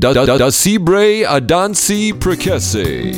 Da da da Sibre Adansi Prekese.